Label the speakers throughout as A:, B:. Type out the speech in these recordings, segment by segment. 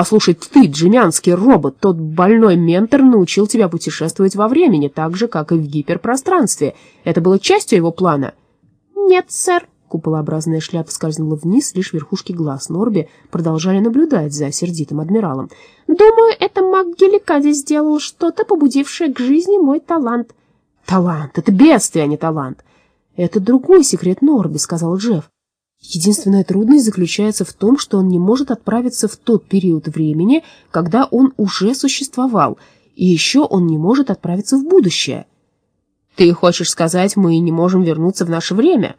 A: Послушай, ты, джемянский робот, тот больной ментор научил тебя путешествовать во времени, так же, как и в гиперпространстве. Это было частью его плана?
B: Нет, сэр.
A: Куполообразная шляпа скользнула вниз, лишь верхушки глаз Норби продолжали наблюдать за сердитым адмиралом.
B: «Думаю, это маг Геликади сделал что-то, побудившее к жизни мой талант».
A: «Талант! Это бедствие, а не талант!» «Это другой секрет Норби», — сказал Джефф. Единственная трудность заключается в том, что он не может отправиться в тот период времени, когда он уже существовал, и еще он не может отправиться в будущее. «Ты хочешь сказать, мы не можем вернуться в наше время?»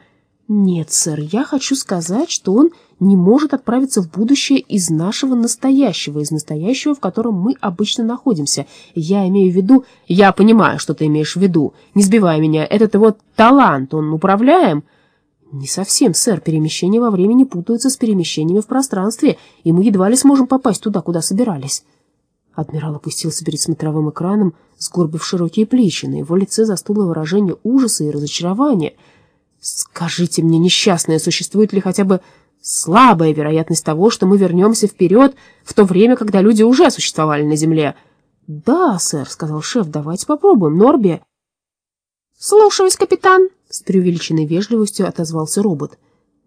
A: «Нет, сэр, я хочу сказать, что он не может отправиться в будущее из нашего настоящего, из настоящего, в котором мы обычно находимся. Я имею в виду... Я понимаю, что ты имеешь в виду. Не сбивай меня. Этот его талант, он управляем?» «Не совсем, сэр. Перемещения во времени путаются с перемещениями в пространстве, и мы едва ли сможем попасть туда, куда собирались». Адмирал опустился перед смотровым экраном, сгорбив широкие плечи. На его лице застыло выражение ужаса и разочарования. «Скажите мне, несчастная, существует ли хотя бы слабая вероятность того, что мы вернемся вперед в то время, когда люди уже существовали на Земле?» «Да, сэр», — сказал шеф, — «давайте попробуем, Норби».
B: «Слушаюсь, капитан», —
A: с преувеличенной вежливостью отозвался робот.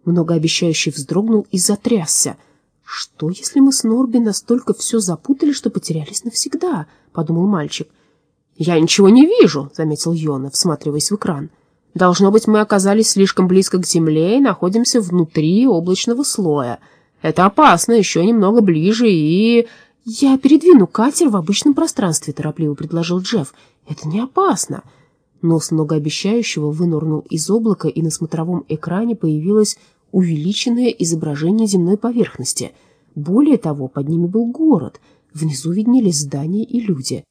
A: Многообещающий вздрогнул и затрясся. «Что, если мы с Норби настолько все запутали, что потерялись навсегда?» — подумал мальчик. «Я ничего не вижу», — заметил Йона, всматриваясь в экран. «Должно быть, мы оказались слишком близко к Земле и находимся внутри облачного слоя. Это опасно, еще немного ближе и...» «Я передвину катер в обычном пространстве», — торопливо предложил Джефф. «Это не опасно». Нос многообещающего вынурнул из облака, и на смотровом экране появилось увеличенное изображение земной поверхности. Более того, под ними был город. Внизу виднелись здания и люди.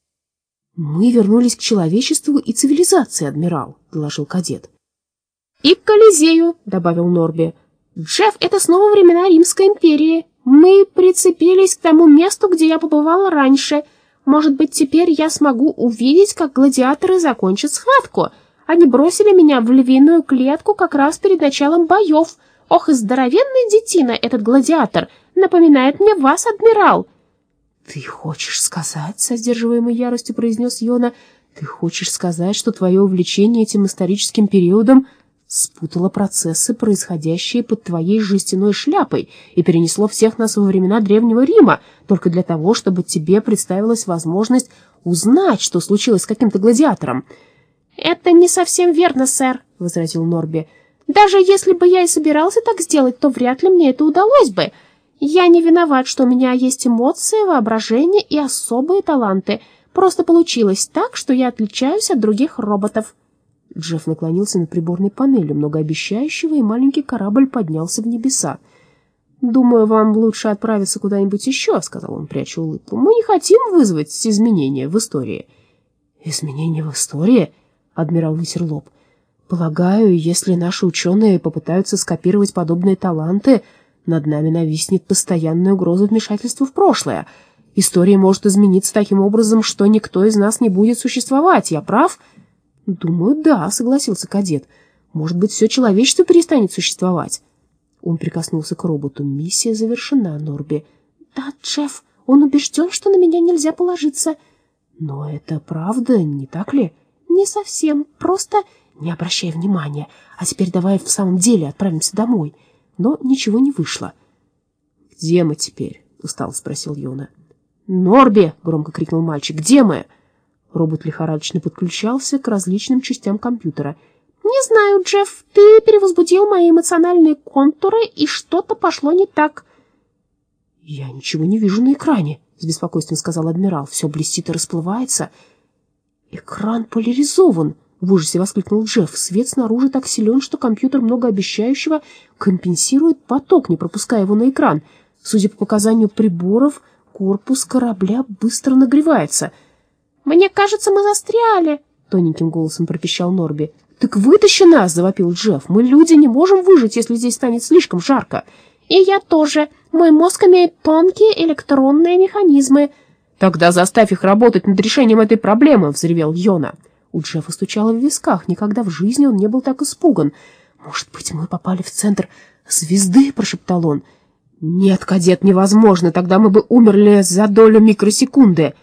A: «Мы вернулись к человечеству и цивилизации, адмирал», — доложил кадет.
B: «И к Колизею», — добавил Норби. «Джефф, это снова времена Римской империи. Мы прицепились к тому месту, где я побывала раньше». Может быть, теперь я смогу увидеть, как гладиаторы закончат схватку. Они бросили меня в львиную клетку как раз перед началом боев. Ох, и здоровенный детина этот гладиатор. Напоминает мне вас, адмирал.
A: Ты хочешь сказать, со сдерживаемой яростью произнес Йона, ты хочешь сказать, что твое увлечение этим историческим периодом спутало процессы, происходящие под твоей жестяной шляпой, и перенесло всех нас во времена Древнего Рима, только для того, чтобы тебе представилась возможность узнать, что случилось с каким-то гладиатором.
B: «Это не совсем верно, сэр», — возразил Норби. «Даже если бы я и собирался так сделать, то вряд ли мне это удалось бы. Я не виноват, что у меня есть эмоции, воображение и особые таланты. Просто получилось так, что я отличаюсь от других роботов».
A: Джефф наклонился над приборной панелью многообещающего, и маленький корабль поднялся в небеса. «Думаю, вам лучше отправиться куда-нибудь еще», — сказал он, пряча улыбку. «Мы не хотим вызвать изменения в истории». «Изменения в истории?» — адмирал вытер лоб. «Полагаю, если наши ученые попытаются скопировать подобные таланты, над нами нависнет постоянная угроза вмешательства в прошлое. История может измениться таким образом, что никто из нас не будет существовать. Я прав?» «Думаю, да», — согласился кадет. «Может быть, все человечество перестанет существовать?» Он прикоснулся к роботу. «Миссия завершена, Норби».
B: «Да, Джефф, он убежден, что на меня нельзя положиться».
A: «Но это правда, не так ли?»
B: «Не совсем. Просто
A: не обращай внимания. А теперь давай в самом деле отправимся домой». Но ничего не вышло. «Где мы теперь?» — устало спросил Йона. «Норби!» — громко крикнул мальчик. «Где мы?» Робот лихорадочно подключался к различным частям компьютера.
B: «Не знаю, Джефф, ты перевозбудил мои эмоциональные контуры, и что-то пошло не так».
A: «Я ничего не вижу на экране», — с беспокойством сказал адмирал. «Все блестит и расплывается». «Экран поляризован», — в ужасе воскликнул Джефф. «Свет снаружи так силен, что компьютер многообещающего компенсирует поток, не пропуская его на экран. Судя по показанию приборов, корпус корабля быстро нагревается».
B: «Мне кажется, мы застряли», — тоненьким голосом пропищал Норби.
A: «Так вытащи нас!» — завопил Джефф. «Мы, люди, не можем выжить, если здесь станет слишком жарко».
B: «И я тоже. Мой мозг имеет тонкие электронные механизмы».
A: «Тогда заставь их работать над решением этой проблемы!» — взревел Йона. У Джеффа стучало в висках. Никогда в жизни он не был так испуган. «Может быть, мы попали в центр звезды?» — прошептал он. Нет, кадет, невозможно, тогда мы бы умерли за долю микросекунды.